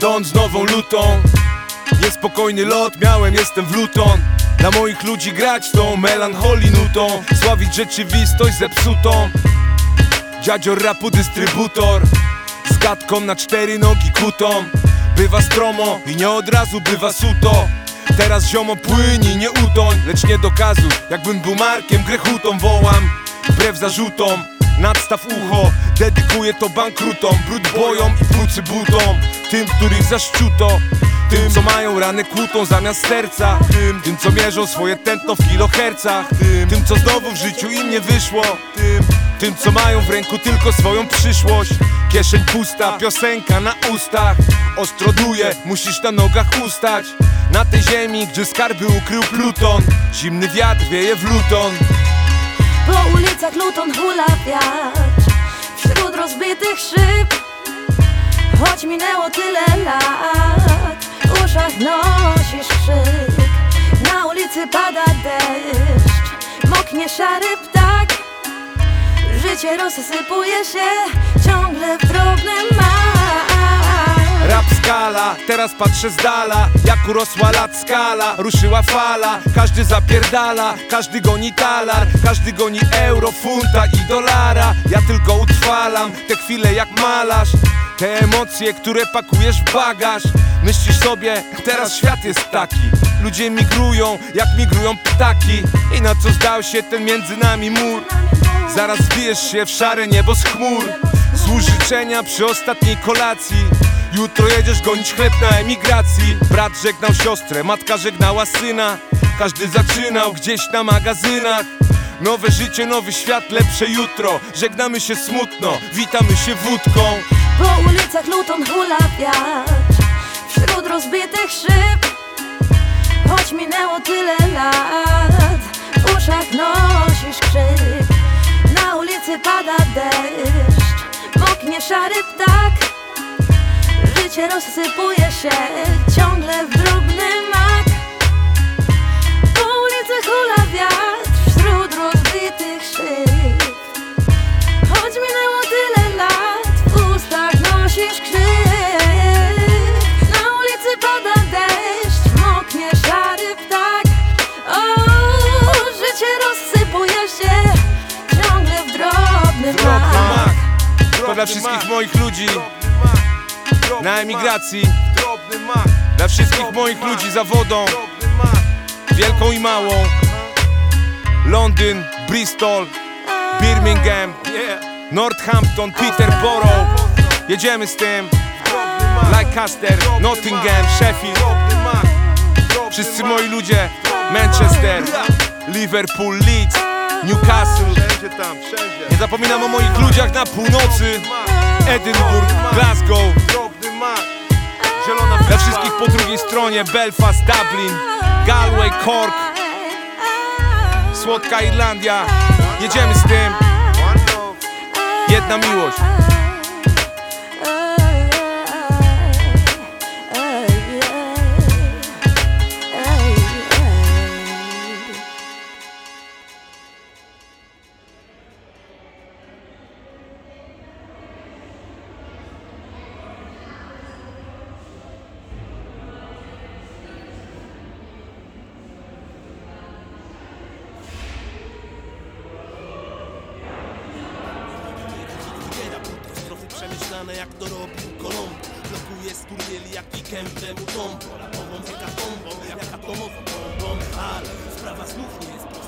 Don z nową lutą. Niespokojny lot miałem, jestem w Luton. Dla moich ludzi grać tą melancholii nutą. Sławić rzeczywistość zepsutą. Dziadzior rapu dystrybutor. Z gadką na cztery nogi kutą. Bywa stromo i nie od razu bywa suto. Teraz ziomo płyni, nie utoń. Lecz nie dokazu, jakbym był Markiem Grechutą wołam, wbrew zarzutom Nadstaw ucho, dedykuję to bankrutom. Brud bojom i płucy butom Tym, których zaszczuto tym, co mają ranę kłutą zamiast serca. Tym, tym co mierzą swoje tętno w kilohercach. Tym, tym co znowu w życiu im nie wyszło. Tym, tym co mają w ręku tylko swoją przyszłość. Kieszeń pusta, piosenka na ustach. Ostro duje, musisz na nogach ustać. Na tej ziemi, gdzie skarby ukrył Pluton. Zimny wiatr wieje w Luton Po ulicach Luton hula wiatr. Wśród rozbitych szyb Choć minęło tyle lat W uszach nosisz krzyk. Na ulicy pada deszcz Moknie szary ptak. Życie rozsypuje się Ciągle w Rap teraz patrzę z dala Jak urosła lat skala, ruszyła fala Każdy zapierdala, każdy goni talar. Każdy goni euro, funta i dolara. Ja tylko utrwalam te chwile jak malarz. Te emocje, które pakujesz w bagaż. Myślisz sobie, teraz świat jest taki. Ludzie migrują, jak migrują ptaki. I na co zdał się ten między nami mur? Zaraz zbijesz się w szare niebo z chmur. Złóż życzenia przy ostatniej kolacji Jutro jedziesz gonić chleb na emigracji. Brat żegnał siostrę, matka żegnała syna. Każdy zaczynał gdzieś na magazynach. Nowe życie, nowy świat, lepsze jutro. Żegnamy się smutno, witamy się wódką. Po ulicach Luton hula wiatr. Wśród rozbitych szyb. Choć minęło tyle lat W uszach nosisz krzyk. Na ulicy pada deszcz. Moknie szary ptak Życie rozsypuje się Ciągle w drobny mak. Po ulicy hula wiatr Wśród rozbitych szyb. Choć minęło tyle lat, w ustach nosisz krzyk. Na ulicy pada deszcz, moknie szary ptak. O, życie rozsypuje się ciągle w drobny mak. To dla wszystkich moich ludzi na emigracji. Dla wszystkich moich ludzi za wodą. Wielką i małą. Londyn, Bristol, Birmingham Northampton, Peterborough Jedziemy z tym. Lancaster, Nottingham, Sheffield. Wszyscy moi ludzie. Manchester, Liverpool, Leeds, Newcastle. Nie zapominam o moich ludziach na północy. Edynburg, Glasgow Dla wszystkich po drugiej stronie Belfast, Dublin, Galway, Cork Słodka Irlandia Jedziemy z tym. Jedna miłość jak to robił Kolumb Blokuje sturwieli jak i kępę mu tą Polakową hekatombą jak atomową bombą. Ale sprawa znów nie jest